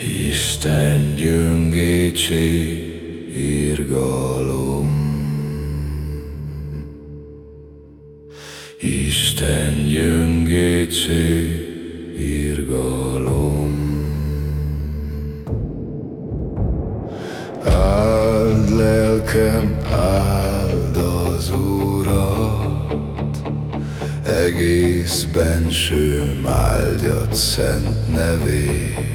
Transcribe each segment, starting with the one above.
Isten gyöngétség, irgalom. Isten gyöngétség, irgalom. Áld lelkem, áld az Urat. Egész bensőm áldjat szent nevét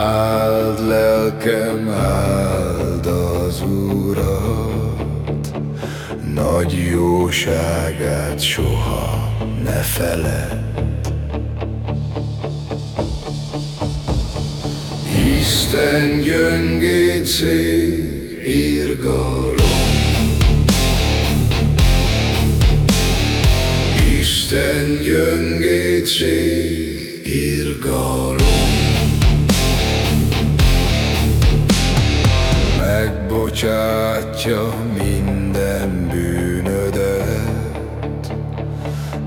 Áld lelkem, áld az Urat. Nagy jóságát soha ne feled Isten gyöngétség, irgalom. Isten gyöngétség, irgalom Megbocsátja minden bűnödet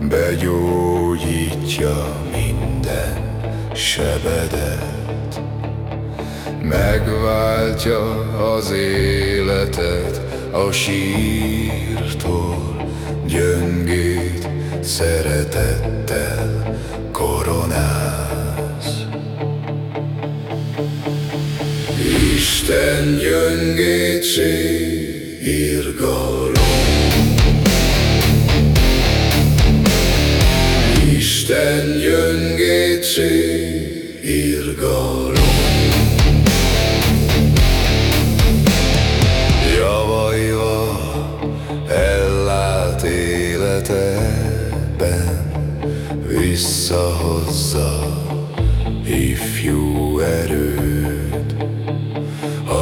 Begyógyítja minden sebedet Megváltja az életet a sírtól Gyöngét szeretettel koronáz. Isten gyöngétség, irgalom. Isten gyöngétség, irgalom. Javaival ellát életedben Visszahozza ifjú erőt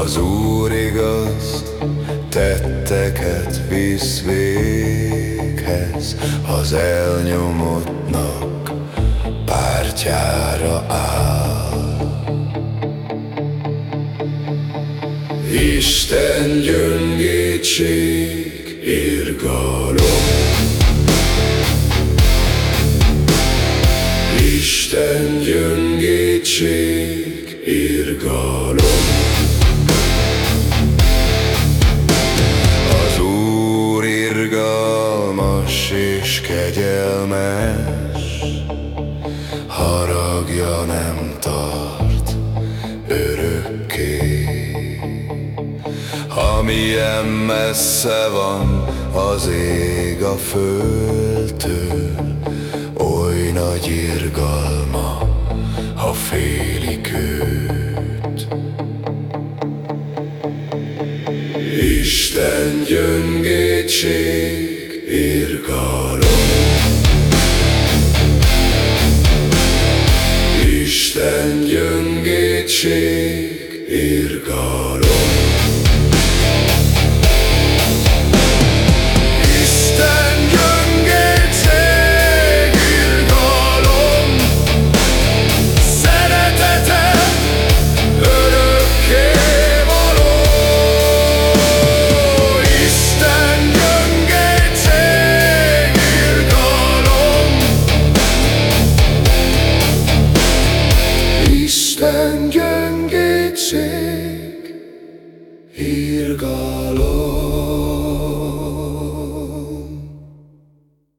Az Úr igaz visz véghez Az elnyomottnak pártjára áll. Isten gyöngétség, irgalom. Isten gyöngétség, irgalom irgalmas és kegyelmes Haragja nem tart örökké. Amilyen messze van az ég a földtől Oly nagy irgalma, ha félik őt. Isten gyöngétség, irgalom Isten gyöngétség, irgalom Irgalom.